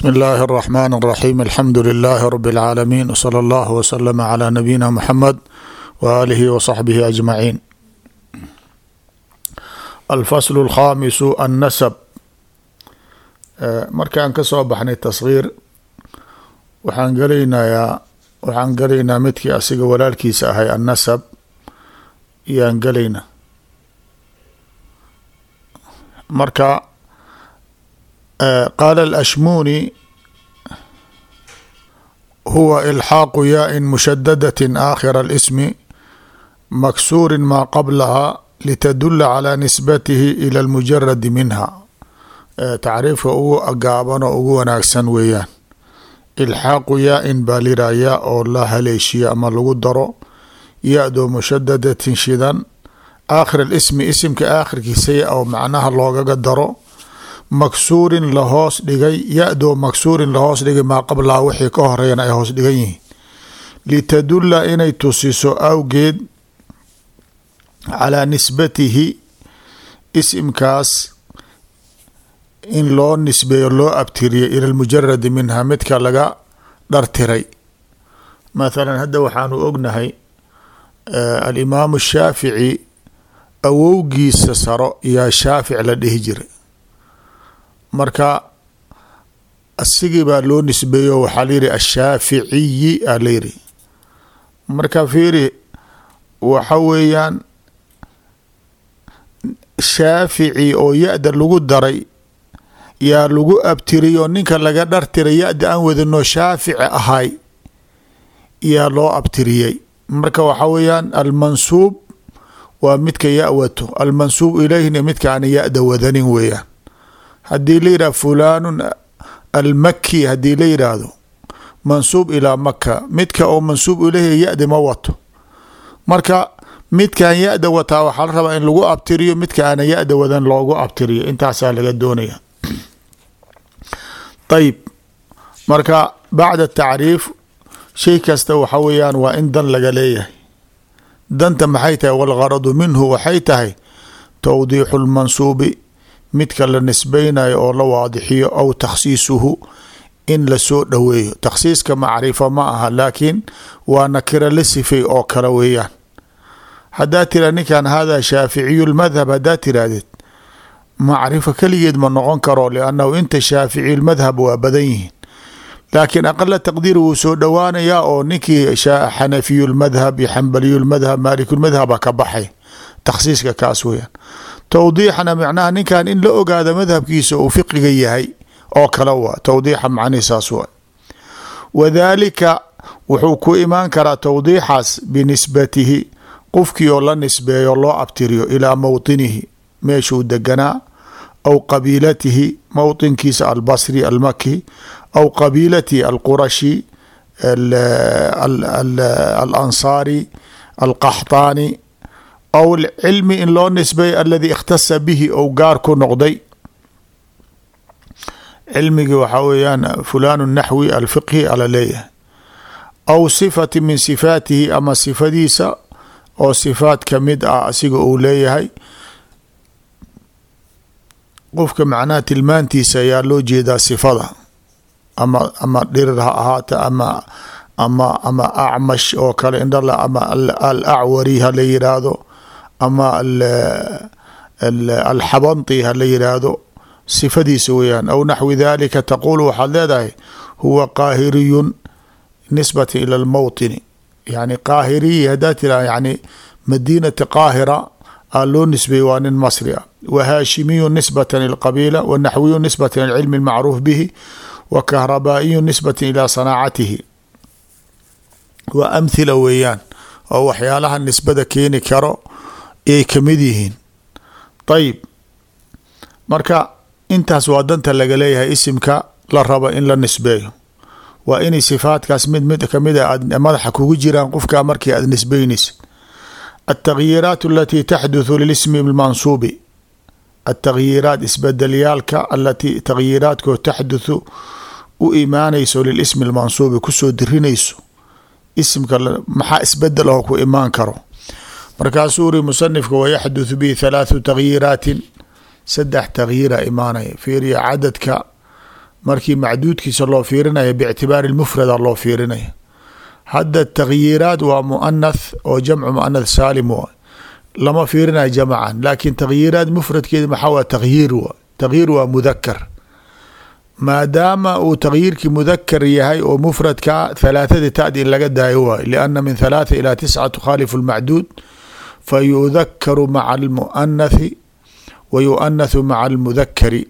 bsmi اllahi الرحmn الرaxيm alxamdu لilaahi rb اlcaalamiin wslى اllah wslm عlى nabiyina mxamed waalihi wصaxbihi ajmaciin alfasl اlkhamisu annasb markaan ka soo baxnay tasgiir waxaan gelaynayaa waxaan gelaynaa midkii asiga walaalkiisa ahay annasab iyaan gelayna marka qaala alashmuni huwa ilxaaqu yaa-in mushadadati aakhira اlismi maksuuri maa qablaha litadula calى nisbatihi ila اlmujaradi minha tacriifka ugu gaaban oo ugu wanaagsan weeyaan ilxaaqu yaa-in baa liraa yaa oo la haleeshiya ama lagu daro ya-do mushadadatin shidan aakhir alismi isimka aakhirkiisa ya oo macnaha loogaga daro maksuurin la hoos dhigay ya-do maksuurin la hoos dhigay maa qablaha wixii ka horeeyan ay hoos dhigan yihiin. Litadula inay tusiso awgeed calaa nisbatihi isimkaas in loo nisbeeyo loo abtiriyay ila lmujaradi minha midka laga dhartiray. Mathalan hadda waxaanu ognahay alimaamu shaafici awowgiisa saro yaa shaafic la dhihi jiray marka asigii baa loo nisbeeyo waxaa layihi ashaaficiyi a layiri marka fiiri waxa weeyaan shaafici oo ya-da lagu daray yaa lagu abtiriyo ninka laga dhartiray ya-da aan wadano shaafici ahay yaa loo abtiriyey. Marka waxa weeyaan almansuub waa midka ya wato almansuub ilayhina midka aan ya-da wadanin weeyaan haddii la yidhah fulaanun almaki haddii la yidhaahdo mansuub ilaa maka midka oo mansuub ilayhi ya-da ma wato. Marka midkan ya-da wataa waxaa la rabaa in lagu abtiriyo midka aana ya-da wadan loogu abtiriyo. Intaasaa laga doonaya ayib marka bacda tacriif shay kasta waxa weeyaan waa in dan laga leeyahay. Danta maxay tahay? Walgaradu minhu waxay tahay towdiixu lmansuubi midka la nisbeynayo oo la waadixiyo aw takhsiisuhu in la soo dhoweeyo takhsiiska macrifa ma aha laakiin waa nakira la sifay oo kale weeyaan. Haddaa tira ninkan hada shaaficiyu lmadhab haddaa tiraahdeed macrifa keligeed ma noqon karo liannahu inta shaaficiyu lmadhab waa badan yihiin. Laakiin aqala taqdiir wuu soo dhowaanayaa oo ninkii xanafiyu lmadhab iyo xambaliyu lmadhab maalikulmadhaba ka baxay. Takhsiiska kaas weeyaan towdiixana macnaha ninkan in la ogaado madhabkiisa uu fiqiga yahay oo kale waa towdiixa macnihi saas waa. Wadaalika wuxuu ku imaan karaa towdiixaas binisbatihi qofkii oo la nisbeeyo loo abtiriyo ilaa mowطinihi meeshuu deganaa aw qabiilatihi mowطinkiisa albasri almaki aw qabiilatihi alqurashi alansaari alqaxtaani aw cilmi in loo nisbeeyo aladi ikhtasa bihi ou gaar ku noqday cilmigii waxaa weeyaan fulaan naxwi alfiqhi ala leeyahay aw sifati min sifaatihi ama sifadiisa oo sifaat ka mid ah asiga uu leeyahay qofka macnaha tilmaantiisa ayaa loo jeedaa sifada ama ama dhirir ha ahaata ama ama ama acmash oo kale indhala ama alacwari ha la yiraahdo ama alxabanti ha la yiraahdo sifadiisa weeyaan. Aw naxwi dalika taquul waxaad leedahay huwa qaahiriyun nisbata ila lmowطini yani qaahiriyi haddaa tira yani madiinati qaahira aa loo nisbeeyey waa nin masri a wa haashimiyu nisbata lilqabiila wa naxwiyu nisbata lilcilmi almacruuf bihi wa kahrabaa'iyu nisbata ilaa sanaacatihi. Waa amhila weeyaan oo waxyaalaha nisbada keeni karo ay ka mid yihiin. Ayib marka intaas waa danta laga leeyahay isimka la rabo in la nisbeeyo. Waa inay sifaatkaas mid mid ka mid a aad madaxa kugu jiraan qofkaa markii aad nisbeynaysid altagyiiraat alati taxduthu lilismi lmansuubi altagyiiraat isbedelyaalka alati tagyiiraadkoo taxduthu u imaanayso lilismi lmansuubi ku soo dirinayso isimka maxaa isbeddel aho ku imaan karo markaasuu uri musanifka wayaxduthu bihi thalaathu tagyiiraatin saddex tagyiira imaanaya fiiriya cadadka markii macduudkiisa loo fiirinaya bictibaari lmufrada loo fiirinaya. Hadda takyiiraat waa muanath oo jamcu muanath saalim wa lama fiirinayo jamacan laakin takyiiraat mufradkeeda maxaa waa takyiir wa takyiir waa mudakar maadaama uu takyiirkii mudakar yahay oo mufradka halaathadii tad in laga daayo waayo lianna min halaatha ilaa tisca tukhaalifu lmacduud fayudakaru maca almuanathi wa yuanathu maca almudakari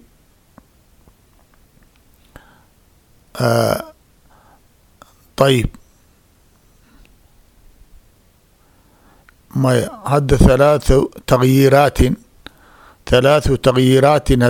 ayib maya hadda thalaathu takyiiraatin thalaathu takyiiraatin